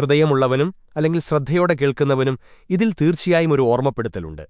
ഹൃദയമുള്ളവനും അല്ലെങ്കിൽ ശ്രദ്ധയോടെ കേൾക്കുന്നവനും ഇതിൽ തീർച്ചയായും ഒരു ഓർമ്മപ്പെടുത്തലുണ്ട്.